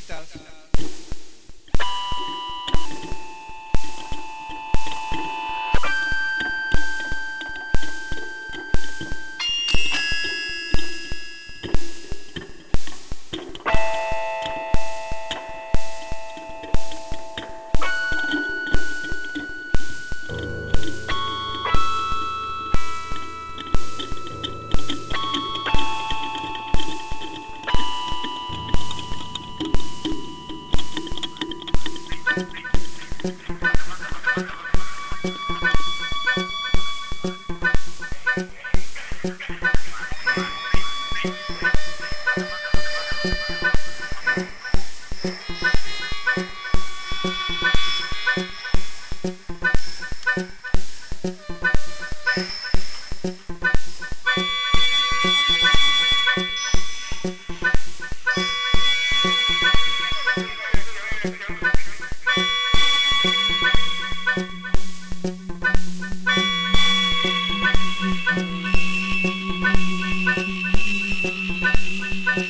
guitarra. you